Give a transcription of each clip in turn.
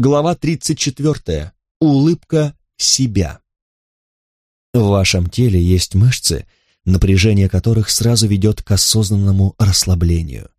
Глава 34. Улыбка себя. В вашем теле есть мышцы, напряжение которых сразу ведет к осознанному расслаблению.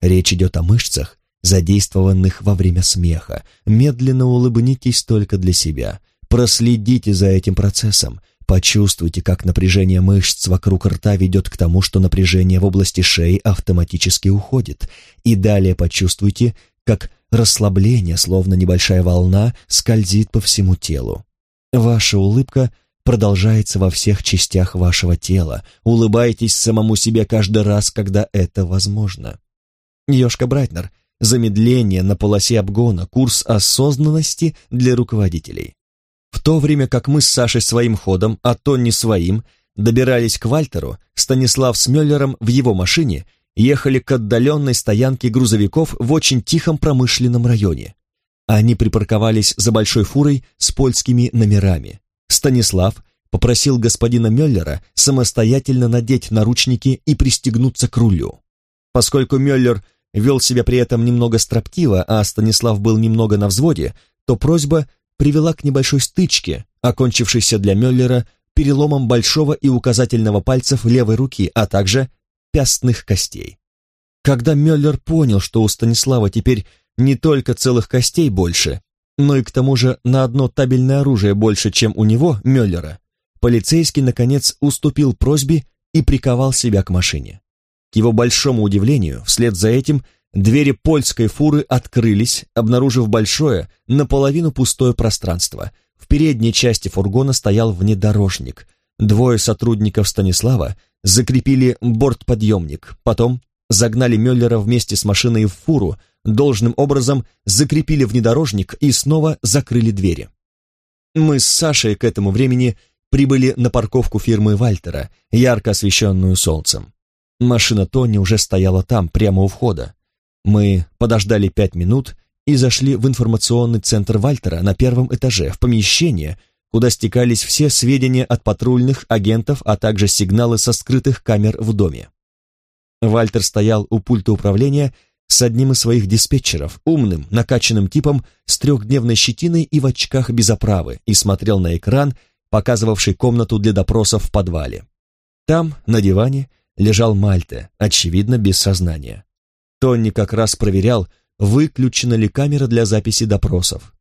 Речь идет о мышцах, задействованных во время смеха. Медленно улыбнитесь только для себя. Проследите за этим процессом. Почувствуйте, как напряжение мышц вокруг рта ведет к тому, что напряжение в области шеи автоматически уходит. И далее почувствуйте, как расслабление, словно небольшая волна, скользит по всему телу. Ваша улыбка продолжается во всех частях вашего тела. Улыбайтесь самому себе каждый раз, когда это возможно. Йошка Брайтнер. Замедление на полосе обгона. Курс осознанности для руководителей. В то время как мы с Сашей своим ходом, а то не своим, добирались к Вальтеру, Станислав с Мюллером в его машине ехали к отдаленной стоянке грузовиков в очень тихом промышленном районе. Они припарковались за большой фурой с польскими номерами. Станислав попросил господина Мюллера самостоятельно надеть наручники и пристегнуться к рулю. Поскольку Мюллер вел себя при этом немного строптиво, а Станислав был немного на взводе, то просьба привела к небольшой стычке, окончившейся для Мюллера переломом большого и указательного пальцев левой руки, а также пястных костей. Когда Мюллер понял, что у Станислава теперь не только целых костей больше, но и к тому же на одно табельное оружие больше, чем у него, Мюллера, полицейский, наконец, уступил просьбе и приковал себя к машине. К его большому удивлению, вслед за этим двери польской фуры открылись, обнаружив большое, наполовину пустое пространство. В передней части фургона стоял внедорожник. Двое сотрудников Станислава закрепили бортподъемник, потом загнали Мюллера вместе с машиной в фуру, должным образом закрепили внедорожник и снова закрыли двери. Мы с Сашей к этому времени прибыли на парковку фирмы Вальтера, ярко освещенную солнцем. Машина Тони уже стояла там, прямо у входа. Мы подождали пять минут и зашли в информационный центр Вальтера на первом этаже, в помещение, куда стекались все сведения от патрульных агентов, а также сигналы со скрытых камер в доме. Вальтер стоял у пульта управления с одним из своих диспетчеров, умным, накачанным типом с трехдневной щетиной и в очках без оправы, и смотрел на экран, показывавший комнату для допросов в подвале. Там, на диване, лежал Мальте, очевидно, без сознания. Тонни как раз проверял, выключена ли камера для записи допросов.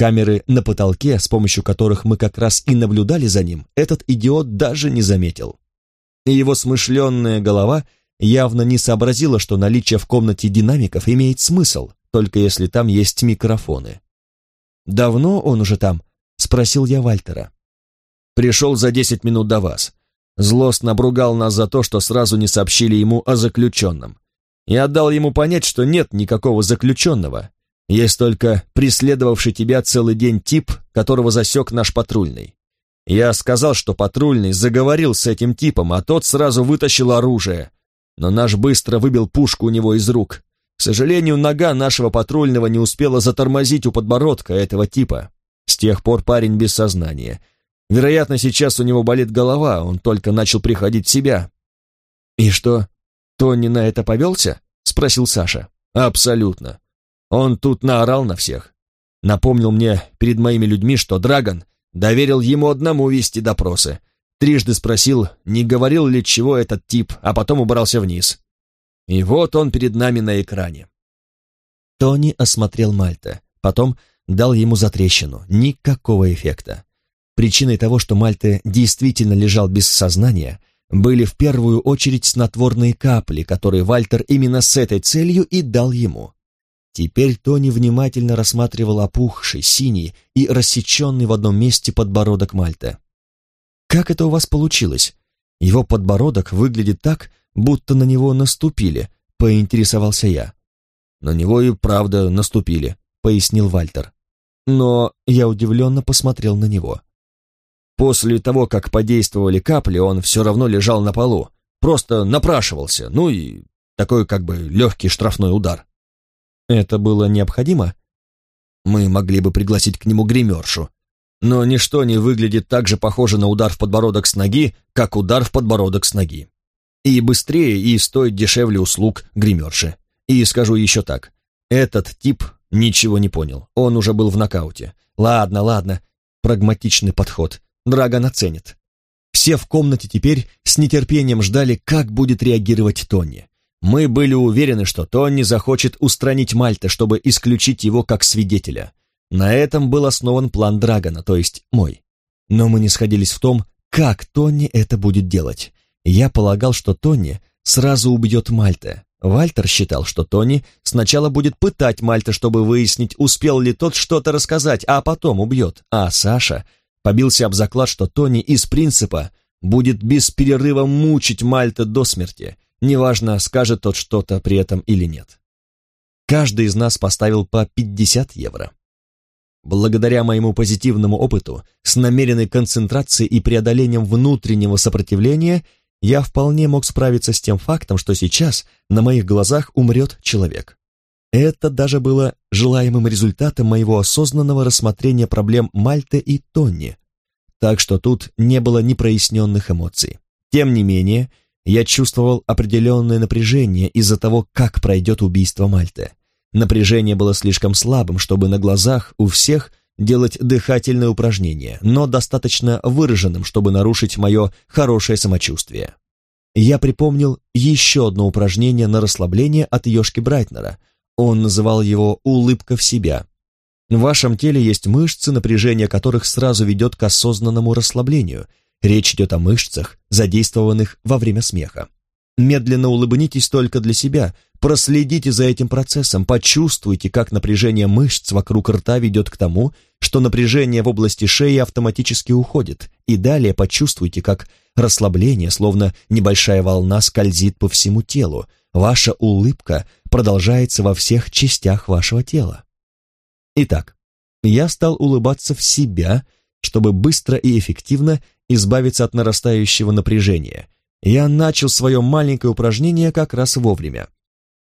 Камеры на потолке, с помощью которых мы как раз и наблюдали за ним, этот идиот даже не заметил. И его смышленная голова явно не сообразила, что наличие в комнате динамиков имеет смысл, только если там есть микрофоны. «Давно он уже там?» — спросил я Вальтера. «Пришел за десять минут до вас. Злостно обругал нас за то, что сразу не сообщили ему о заключенном. Я отдал ему понять, что нет никакого заключенного, есть только преследовавший тебя целый день тип, которого засек наш патрульный. Я сказал, что патрульный заговорил с этим типом, а тот сразу вытащил оружие. Но наш быстро выбил пушку у него из рук. К сожалению, нога нашего патрульного не успела затормозить у подбородка этого типа. С тех пор парень без сознания. Вероятно, сейчас у него болит голова, он только начал приходить в себя. «И что, Тони на это повелся?» — спросил Саша. «Абсолютно. Он тут наорал на всех. Напомнил мне перед моими людьми, что Драгон доверил ему одному вести допросы. Трижды спросил, не говорил ли чего этот тип, а потом убрался вниз. И вот он перед нами на экране. Тони осмотрел Мальта, потом дал ему затрещину. Никакого эффекта. Причиной того, что Мальта действительно лежал без сознания, были в первую очередь снотворные капли, которые Вальтер именно с этой целью и дал ему. Теперь Тони внимательно рассматривал опухший, синий и рассеченный в одном месте подбородок Мальта. «Как это у вас получилось? Его подбородок выглядит так, будто на него наступили», — поинтересовался я. «На него и правда наступили», — пояснил Вальтер. Но я удивленно посмотрел на него. После того, как подействовали капли, он все равно лежал на полу, просто напрашивался, ну и такой как бы легкий штрафной удар. Это было необходимо? Мы могли бы пригласить к нему гримершу. Но ничто не выглядит так же похоже на удар в подбородок с ноги, как удар в подбородок с ноги. И быстрее, и стоит дешевле услуг гримерши. И скажу еще так. Этот тип ничего не понял. Он уже был в нокауте. Ладно, ладно. Прагматичный подход. Драгон оценит. Все в комнате теперь с нетерпением ждали, как будет реагировать Тони. Мы были уверены, что Тони захочет устранить Мальта, чтобы исключить его как свидетеля. На этом был основан план Драгона, то есть мой. Но мы не сходились в том, как Тони это будет делать. Я полагал, что Тони сразу убьет Мальта. Вальтер считал, что Тони сначала будет пытать Мальта, чтобы выяснить, успел ли тот что-то рассказать, а потом убьет. А Саша побился об заклад, что Тони из принципа будет без перерыва мучить Мальта до смерти, неважно, скажет тот что-то при этом или нет. Каждый из нас поставил по 50 евро. Благодаря моему позитивному опыту, с намеренной концентрацией и преодолением внутреннего сопротивления, я вполне мог справиться с тем фактом, что сейчас на моих глазах умрет человек. Это даже было желаемым результатом моего осознанного рассмотрения проблем Мальты и Тонни, так что тут не было непроясненных эмоций. Тем не менее, я чувствовал определенное напряжение из-за того, как пройдет убийство Мальты. Напряжение было слишком слабым, чтобы на глазах у всех делать дыхательные упражнения, но достаточно выраженным, чтобы нарушить мое хорошее самочувствие. Я припомнил еще одно упражнение на расслабление от Йошки Брайтнера. Он называл его «улыбка в себя». В вашем теле есть мышцы, напряжение которых сразу ведет к осознанному расслаблению. Речь идет о мышцах, задействованных во время смеха. Медленно улыбнитесь только для себя, проследите за этим процессом, почувствуйте, как напряжение мышц вокруг рта ведет к тому, что напряжение в области шеи автоматически уходит, и далее почувствуйте, как расслабление, словно небольшая волна, скользит по всему телу. Ваша улыбка продолжается во всех частях вашего тела. Итак, я стал улыбаться в себя, чтобы быстро и эффективно избавиться от нарастающего напряжения – я начал свое маленькое упражнение как раз вовремя.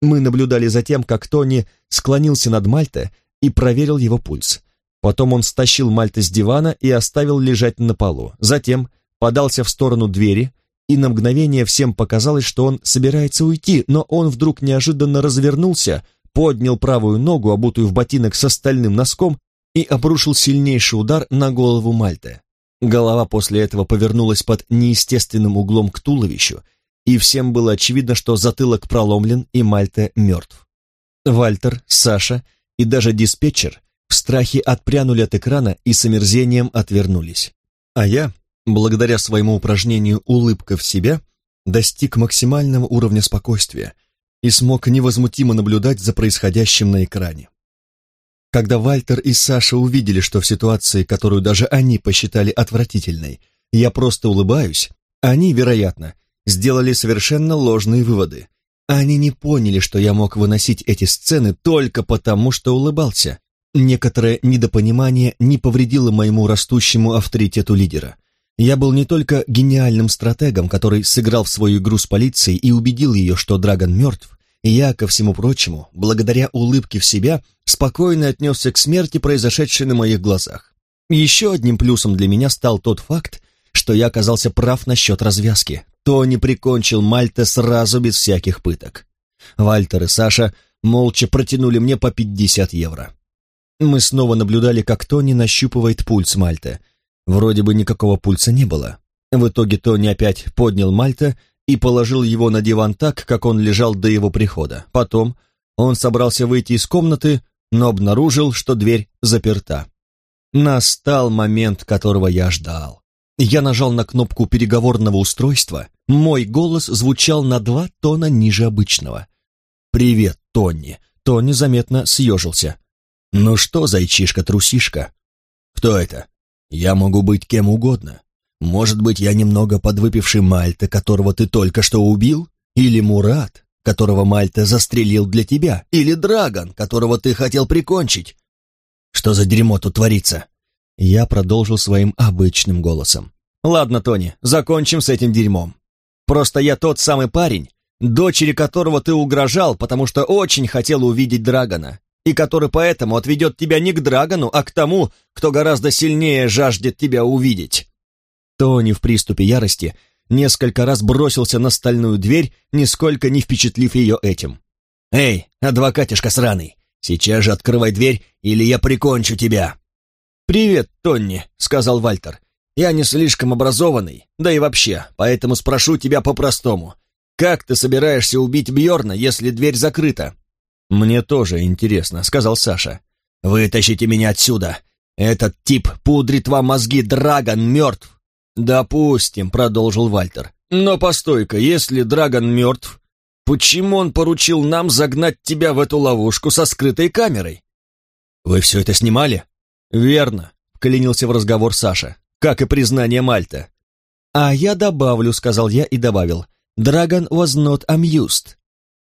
Мы наблюдали за тем, как Тони склонился над Мальте и проверил его пульс. Потом он стащил Мальта с дивана и оставил лежать на полу. Затем подался в сторону двери, и на мгновение всем показалось, что он собирается уйти, но он вдруг неожиданно развернулся, поднял правую ногу, обутую в ботинок с остальным носком, и обрушил сильнейший удар на голову Мальте. Голова после этого повернулась под неестественным углом к туловищу, и всем было очевидно, что затылок проломлен и Мальта мертв. Вальтер, Саша и даже диспетчер в страхе отпрянули от экрана и с омерзением отвернулись. А я, благодаря своему упражнению «Улыбка в себя», достиг максимального уровня спокойствия и смог невозмутимо наблюдать за происходящим на экране. Когда Вальтер и Саша увидели, что в ситуации, которую даже они посчитали отвратительной, я просто улыбаюсь, они, вероятно, сделали совершенно ложные выводы. Они не поняли, что я мог выносить эти сцены только потому, что улыбался. Некоторое недопонимание не повредило моему растущему авторитету лидера. Я был не только гениальным стратегом, который сыграл в свою игру с полицией и убедил ее, что Драгон мертв, я, ко всему прочему, благодаря улыбке в себя, спокойно отнесся к смерти, произошедшей на моих глазах. Еще одним плюсом для меня стал тот факт, что я оказался прав насчет развязки. Тони прикончил Мальта сразу без всяких пыток. Вальтер и Саша молча протянули мне по 50 евро. Мы снова наблюдали, как Тони нащупывает пульс Мальта. Вроде бы никакого пульса не было. В итоге Тони опять поднял Мальта и положил его на диван так, как он лежал до его прихода. Потом он собрался выйти из комнаты, но обнаружил, что дверь заперта. Настал момент, которого я ждал. Я нажал на кнопку переговорного устройства, мой голос звучал на два тона ниже обычного. «Привет, Тонни!» Тонни заметно съежился. «Ну что, зайчишка-трусишка?» «Кто это?» «Я могу быть кем угодно. Может быть, я немного подвыпивший Мальта, которого ты только что убил? Или Мурат, которого Мальта застрелил для тебя? Или Драгон, которого ты хотел прикончить? Что за дерьмо тут творится?» Я продолжил своим обычным голосом. «Ладно, Тони, закончим с этим дерьмом. Просто я тот самый парень, дочери которого ты угрожал, потому что очень хотел увидеть Драгона, и который поэтому отведет тебя не к Драгону, а к тому, кто гораздо сильнее жаждет тебя увидеть». Тони в приступе ярости несколько раз бросился на стальную дверь, нисколько не впечатлив ее этим. «Эй, адвокатишка сраный, Сейчас же открывай дверь, или я прикончу тебя!» «Привет, Тонни», — сказал Вальтер. «Я не слишком образованный, да и вообще, поэтому спрошу тебя по-простому. Как ты собираешься убить Бьорна, если дверь закрыта?» «Мне тоже интересно», — сказал Саша. «Вытащите меня отсюда! Этот тип пудрит вам мозги, Драгон мертв!» «Допустим», — продолжил Вальтер. «Но постой-ка, если Драгон мертв, почему он поручил нам загнать тебя в эту ловушку со скрытой камерой?» «Вы все это снимали?» «Верно», — вклинился в разговор Саша, как и признание Мальта. «А я добавлю», — сказал я и добавил. «Драгон was not amused».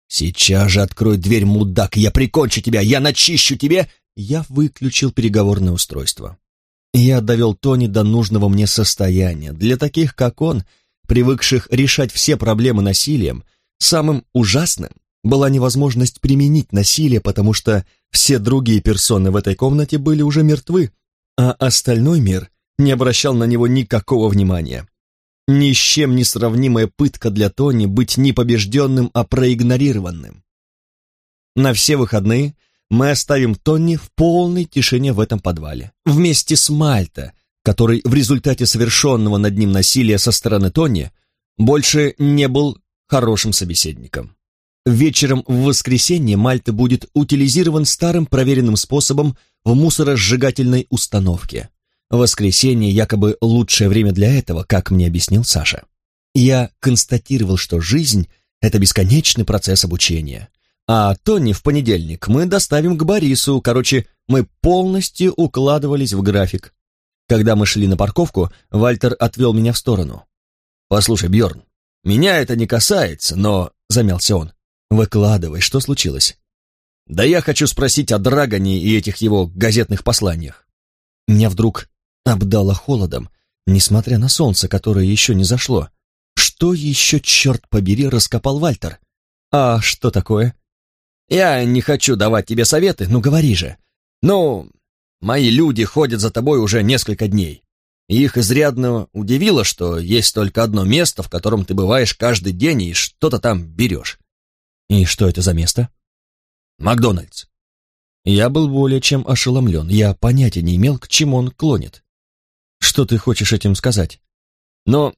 «Сейчас же открой дверь, мудак, я прикончу тебя, я начищу тебе!» Я выключил переговорное устройство. Я довел Тони до нужного мне состояния. Для таких, как он, привыкших решать все проблемы насилием, самым ужасным была невозможность применить насилие, потому что все другие персоны в этой комнате были уже мертвы, а остальной мир не обращал на него никакого внимания. Ни с чем не сравнимая пытка для Тони быть не побежденным, а проигнорированным. На все выходные мы оставим Тони в полной тишине в этом подвале, вместе с Мальто, который в результате совершенного над ним насилия со стороны Тони больше не был хорошим собеседником. Вечером в воскресенье Мальта будет утилизирован старым проверенным способом в мусоросжигательной установке. Воскресенье якобы лучшее время для этого, как мне объяснил Саша. Я констатировал, что жизнь — это бесконечный процесс обучения. А Тони в понедельник мы доставим к Борису. Короче, мы полностью укладывались в график. Когда мы шли на парковку, Вальтер отвел меня в сторону. «Послушай, Бьорн, меня это не касается, но...» — замялся он. «Выкладывай, что случилось?» «Да я хочу спросить о Драгоне и этих его газетных посланиях». Меня вдруг обдало холодом, несмотря на солнце, которое еще не зашло. Что еще, черт побери, раскопал Вальтер? А что такое? Я не хочу давать тебе советы, ну говори же. Ну, мои люди ходят за тобой уже несколько дней. их изрядно удивило, что есть только одно место, в котором ты бываешь каждый день и что-то там берешь. И что это за место? Макдональдс. Я был более чем ошеломлен. Я понятия не имел, к чему он клонит. Что ты хочешь этим сказать? Но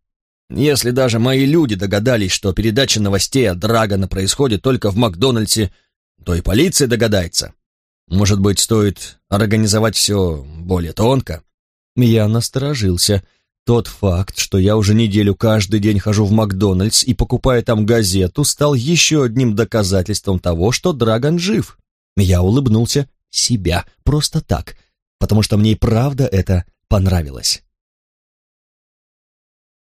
если даже мои люди догадались, что передача новостей от Драгона происходит только в Макдональдсе, то и полиция догадается. Может быть, стоит организовать все более тонко? Я насторожился. Тот факт, что я уже неделю каждый день хожу в Макдональдс и покупаю там газету, стал еще одним доказательством того, что Драгон жив. Я улыбнулся себя, просто так, потому что мне и правда это понравилось.